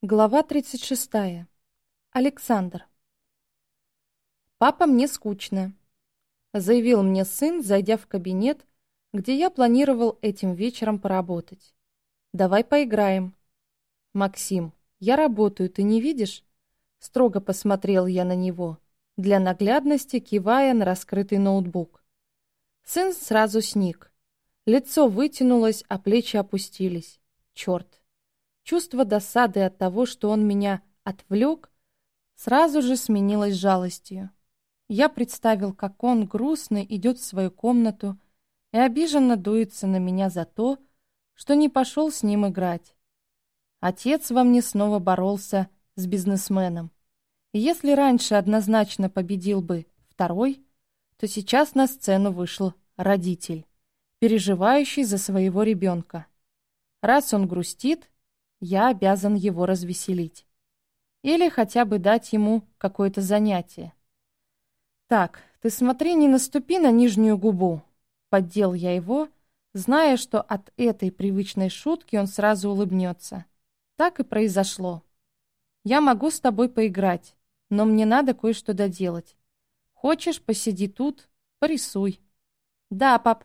Глава 36. Александр. «Папа, мне скучно», — заявил мне сын, зайдя в кабинет, где я планировал этим вечером поработать. «Давай поиграем». «Максим, я работаю, ты не видишь?» Строго посмотрел я на него, для наглядности кивая на раскрытый ноутбук. Сын сразу сник. Лицо вытянулось, а плечи опустились. Черт. Чувство досады от того, что он меня отвлек, сразу же сменилось жалостью. Я представил, как он грустно идет в свою комнату и обиженно дуется на меня за то, что не пошел с ним играть. Отец во мне снова боролся с бизнесменом. Если раньше однозначно победил бы второй, то сейчас на сцену вышел родитель, переживающий за своего ребенка. Раз он грустит, я обязан его развеселить. Или хотя бы дать ему какое-то занятие. «Так, ты смотри, не наступи на нижнюю губу», — поддел я его, зная, что от этой привычной шутки он сразу улыбнется. Так и произошло. «Я могу с тобой поиграть, но мне надо кое-что доделать. Хочешь, посиди тут, порисуй». «Да, пап,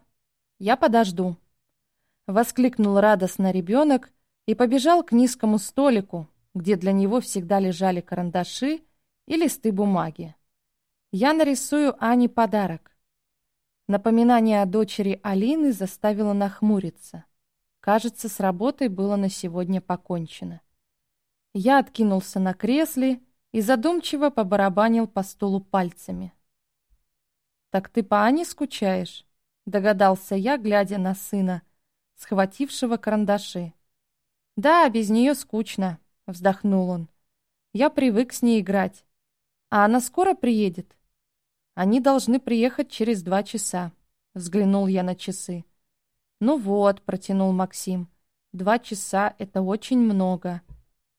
я подожду», — воскликнул радостно ребенок, и побежал к низкому столику, где для него всегда лежали карандаши и листы бумаги. Я нарисую Ане подарок. Напоминание о дочери Алины заставило нахмуриться. Кажется, с работой было на сегодня покончено. Я откинулся на кресле и задумчиво побарабанил по столу пальцами. «Так ты по Ане скучаешь?» — догадался я, глядя на сына, схватившего карандаши. «Да, без нее скучно», — вздохнул он. «Я привык с ней играть. А она скоро приедет?» «Они должны приехать через два часа», — взглянул я на часы. «Ну вот», — протянул Максим, — «два часа — это очень много».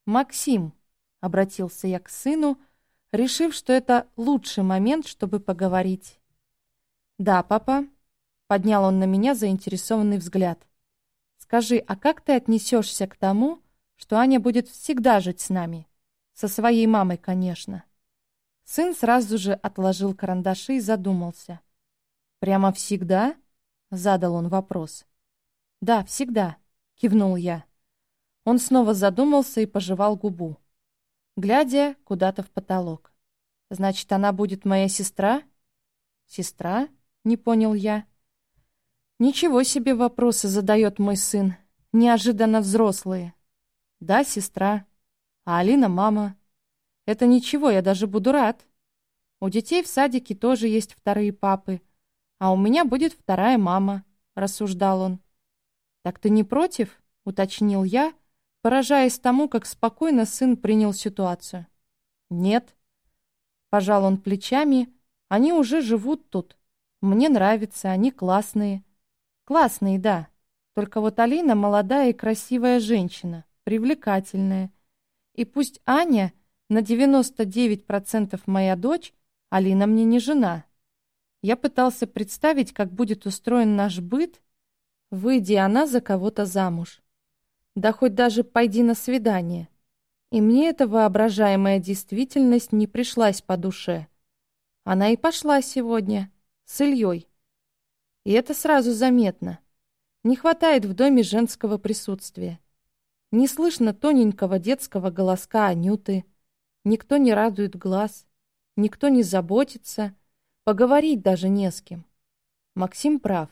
«Максим», — обратился я к сыну, решив, что это лучший момент, чтобы поговорить. «Да, папа», — поднял он на меня заинтересованный взгляд. Скажи, а как ты отнесешься к тому, что Аня будет всегда жить с нами? Со своей мамой, конечно. Сын сразу же отложил карандаши и задумался. «Прямо всегда?» — задал он вопрос. «Да, всегда», — кивнул я. Он снова задумался и пожевал губу, глядя куда-то в потолок. «Значит, она будет моя сестра?» «Сестра?» — не понял я. Ничего себе вопросы задает мой сын. Неожиданно взрослые. Да, сестра. А Алина мама. Это ничего, я даже буду рад. У детей в садике тоже есть вторые папы. А у меня будет вторая мама, рассуждал он. Так ты не против? Уточнил я, поражаясь тому, как спокойно сын принял ситуацию. Нет. Пожал он плечами. Они уже живут тут. Мне нравится, они классные. Классные, да. Только вот Алина молодая и красивая женщина, привлекательная. И пусть Аня на 99% моя дочь, Алина мне не жена. Я пытался представить, как будет устроен наш быт, выйдя она за кого-то замуж. Да хоть даже пойди на свидание. И мне эта воображаемая действительность не пришлась по душе. Она и пошла сегодня, с Ильей. И это сразу заметно. Не хватает в доме женского присутствия. Не слышно тоненького детского голоска Анюты. Никто не радует глаз. Никто не заботится. Поговорить даже не с кем. Максим прав.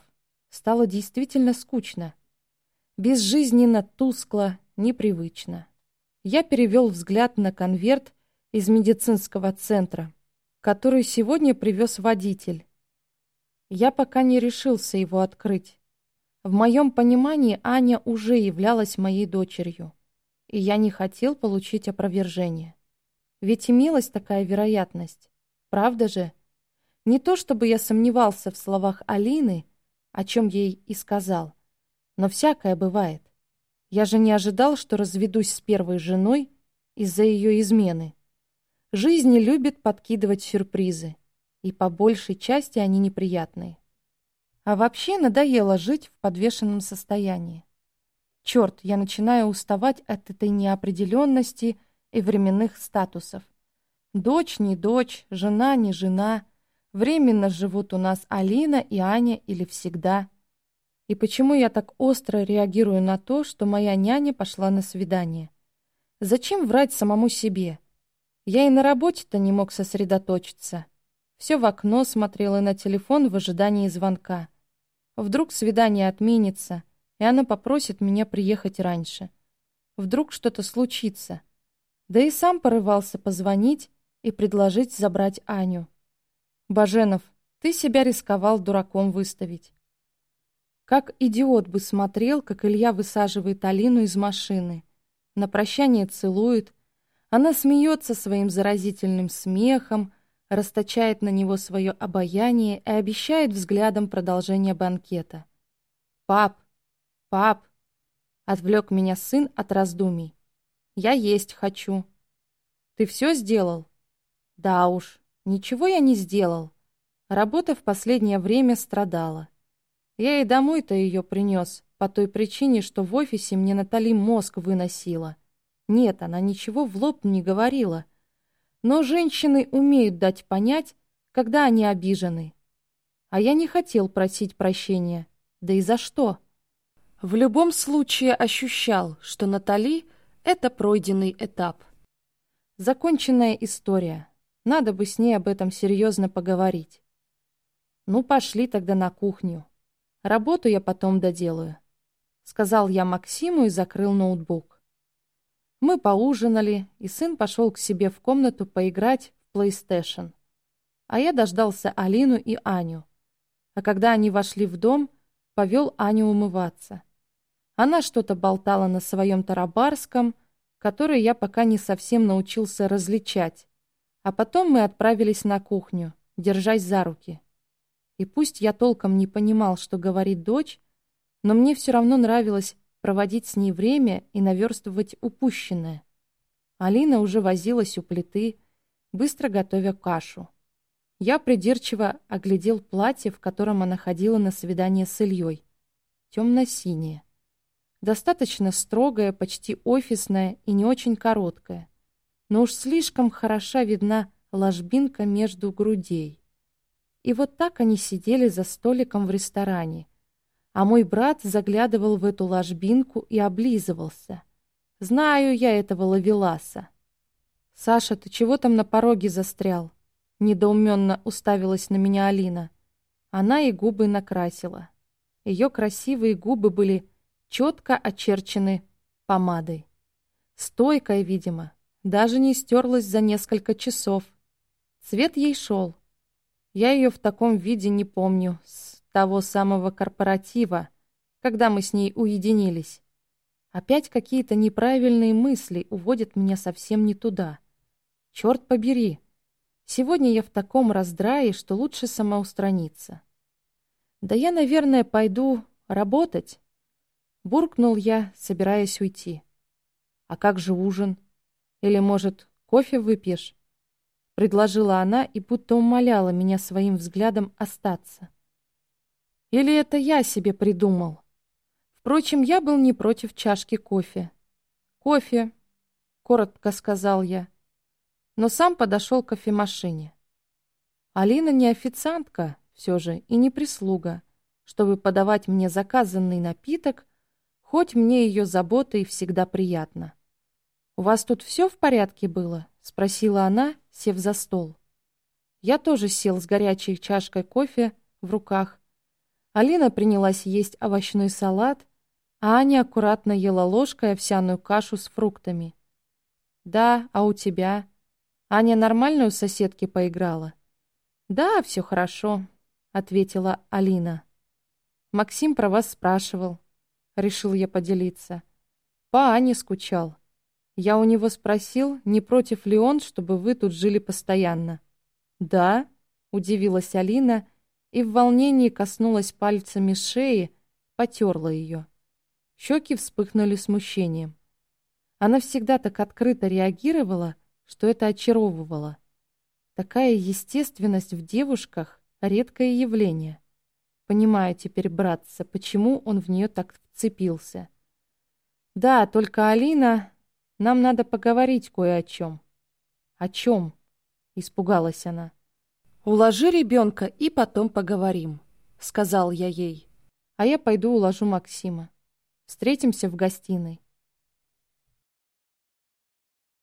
Стало действительно скучно. Безжизненно, тускло, непривычно. Я перевел взгляд на конверт из медицинского центра, который сегодня привез водитель, я пока не решился его открыть. В моем понимании Аня уже являлась моей дочерью, и я не хотел получить опровержение. Ведь имелась такая вероятность. Правда же? Не то чтобы я сомневался в словах Алины, о чем ей и сказал, но всякое бывает. Я же не ожидал, что разведусь с первой женой из-за ее измены. Жизнь любит подкидывать сюрпризы и по большей части они неприятные. А вообще надоело жить в подвешенном состоянии. Черт, я начинаю уставать от этой неопределенности и временных статусов. Дочь не дочь, жена не жена. Временно живут у нас Алина и Аня или всегда. И почему я так остро реагирую на то, что моя няня пошла на свидание? Зачем врать самому себе? Я и на работе-то не мог сосредоточиться. Все в окно смотрел и на телефон в ожидании звонка. Вдруг свидание отменится, и она попросит меня приехать раньше. Вдруг что-то случится. Да и сам порывался позвонить и предложить забрать Аню. «Баженов, ты себя рисковал дураком выставить. Как идиот бы смотрел, как Илья высаживает Алину из машины. На прощание целует. Она смеется своим заразительным смехом, расточает на него свое обаяние и обещает взглядом продолжение банкета. «Пап! Пап!» — отвлек меня сын от раздумий. «Я есть хочу». «Ты все сделал?» «Да уж, ничего я не сделал. Работа в последнее время страдала. Я и домой-то ее принес, по той причине, что в офисе мне Натали мозг выносила. Нет, она ничего в лоб не говорила. Но женщины умеют дать понять, когда они обижены. А я не хотел просить прощения. Да и за что? В любом случае ощущал, что Натали — это пройденный этап. Законченная история. Надо бы с ней об этом серьезно поговорить. Ну, пошли тогда на кухню. Работу я потом доделаю», — сказал я Максиму и закрыл ноутбук. Мы поужинали, и сын пошел к себе в комнату поиграть в PlayStation. А я дождался Алину и Аню. А когда они вошли в дом, повел Аню умываться. Она что-то болтала на своем тарабарском, который я пока не совсем научился различать. А потом мы отправились на кухню, держась за руки. И пусть я толком не понимал, что говорит дочь, но мне все равно нравилось проводить с ней время и наверстывать упущенное. Алина уже возилась у плиты, быстро готовя кашу. Я придирчиво оглядел платье, в котором она ходила на свидание с Ильей. Темно-синее. Достаточно строгое, почти офисное и не очень короткое. Но уж слишком хороша видна ложбинка между грудей. И вот так они сидели за столиком в ресторане. А мой брат заглядывал в эту ложбинку и облизывался. Знаю я этого ловеласа. «Саша, ты чего там на пороге застрял?» Недоуменно уставилась на меня Алина. Она и губы накрасила. Ее красивые губы были четко очерчены помадой. Стойкая, видимо, даже не стерлась за несколько часов. Цвет ей шел, я ее в таком виде не помню с того самого корпоратива, когда мы с ней уединились. Опять какие-то неправильные мысли уводят меня совсем не туда. Черт побери! Сегодня я в таком раздрае, что лучше самоустраниться. Да я, наверное, пойду работать. Буркнул я, собираясь уйти. А как же ужин? Или, может, кофе выпьешь? — предложила она и будто умоляла меня своим взглядом остаться. Или это я себе придумал? Впрочем, я был не против чашки кофе. «Кофе», — коротко сказал я, но сам подошел к кофемашине. Алина не официантка все же и не прислуга, чтобы подавать мне заказанный напиток, хоть мне ее забота и всегда приятно. «У вас тут все в порядке было?» — спросила она, сев за стол. Я тоже сел с горячей чашкой кофе в руках. Алина принялась есть овощной салат, а Аня аккуратно ела ложкой овсяную кашу с фруктами. «Да, а у тебя?» Аня нормально у соседки поиграла? «Да, все хорошо», — ответила Алина. «Максим про вас спрашивал», — решил я поделиться. «По Ане скучал». Я у него спросил, не против ли он, чтобы вы тут жили постоянно. «Да», — удивилась Алина и в волнении коснулась пальцами шеи, потерла ее. Щеки вспыхнули смущением. Она всегда так открыто реагировала, что это очаровывало. Такая естественность в девушках — редкое явление. Понимаю теперь, братца, почему он в нее так вцепился. Да, только Алина... Нам надо поговорить кое о чем. О чем? Испугалась она. Уложи ребенка и потом поговорим, сказал я ей. А я пойду уложу Максима. Встретимся в гостиной.